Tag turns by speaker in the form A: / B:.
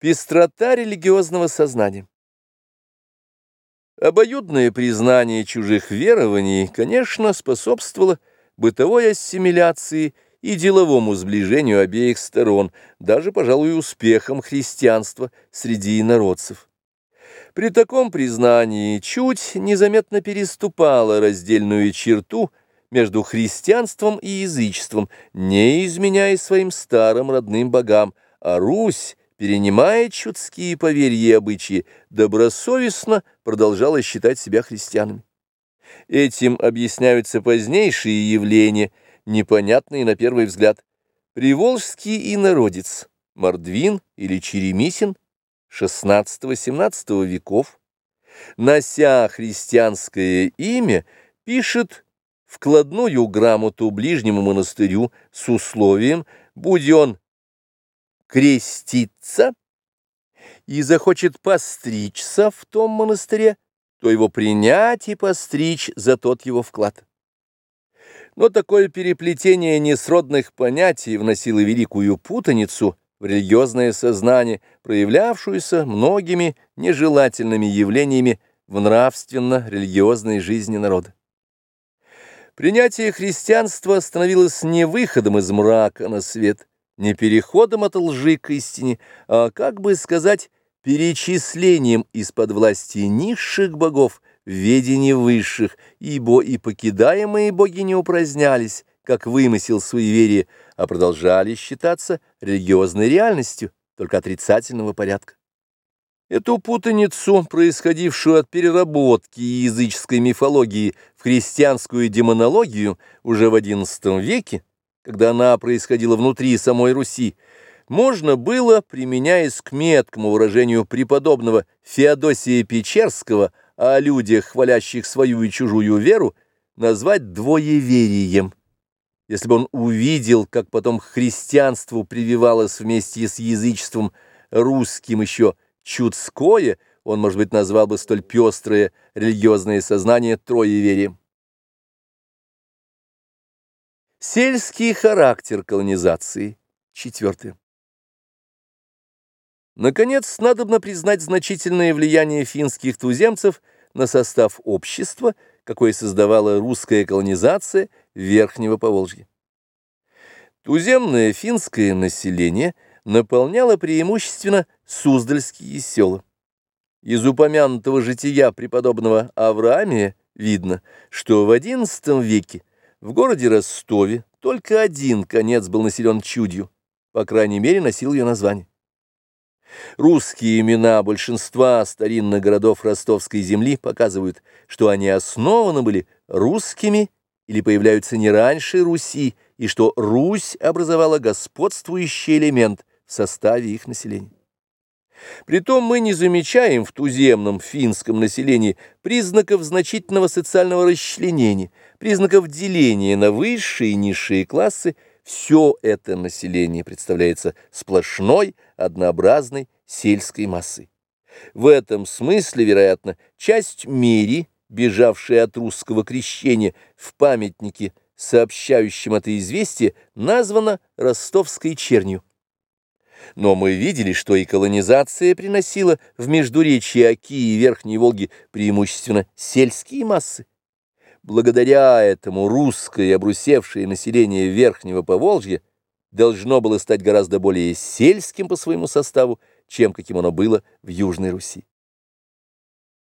A: Пестрота религиозного сознания. Обоюдное признание чужих верований, конечно, способствовало бытовой ассимиляции и деловому сближению обеих сторон, даже, пожалуй, успехом христианства среди инородцев. При таком признании чуть незаметно переступала раздельную черту между христианством и язычеством, не изменяя своим старым родным богам, а Русь перенимая чудские поверья и обычаи, добросовестно продолжала считать себя христианами. Этим объясняются позднейшие явления, непонятные на первый взгляд. Приволжский инородец, Мордвин или Черемисин XVI-XVII веков, нося христианское имя, пишет вкладную грамоту ближнему монастырю с условием, будь он креститься и захочет постричься в том монастыре, то его принять и постричь за тот его вклад. Но такое переплетение несродных понятий вносило великую путаницу в религиозное сознание, проявлявшуюся многими нежелательными явлениями в нравственно-религиозной жизни народа. Принятие христианства становилось не выходом из мрака на свет, не переходом от лжи к истине, а, как бы сказать, перечислением из-под власти низших богов в высших, ибо и покидаемые боги не упразднялись, как вымысел суеверия, а продолжали считаться религиозной реальностью, только отрицательного порядка. Эту путаницу, происходившую от переработки языческой мифологии в христианскую демонологию уже в XI веке, когда она происходила внутри самой Руси, можно было, применяясь к меткому выражению преподобного Феодосия Печерского о людях, хвалящих свою и чужую веру, назвать двоеверием. Если бы он увидел, как потом христианству прививалось вместе с язычеством русским еще чудское, он, может быть, назвал бы столь пестрое религиозное сознание троеверием. Сельский характер колонизации. Четвертое. Наконец, надобно признать значительное влияние финских туземцев на состав общества, какое создавала русская колонизация Верхнего Поволжья. Туземное финское население наполняло преимущественно Суздальские села. Из упомянутого жития преподобного Авраамия видно, что в XI веке в городе Ростове только один конец был населен чудью, по крайней мере, носил ее название. Русские имена большинства старинных городов ростовской земли показывают, что они основаны были русскими или появляются не раньше Руси, и что Русь образовала господствующий элемент в составе их населения. Притом мы не замечаем в туземном финском населении признаков значительного социального расчленения, признаков деления на высшие и низшие классы, все это население представляется сплошной, однообразной сельской массой. В этом смысле, вероятно, часть мири, бежавшая от русского крещения в памятнике, сообщающем это известие, названа ростовской чернью. Но мы видели, что и колонизация приносила в междуречье Оки и Верхней Волги преимущественно сельские массы. Благодаря этому русское обрусевшее население Верхнего Поволжья должно было стать гораздо более сельским по своему составу, чем каким оно было в Южной Руси.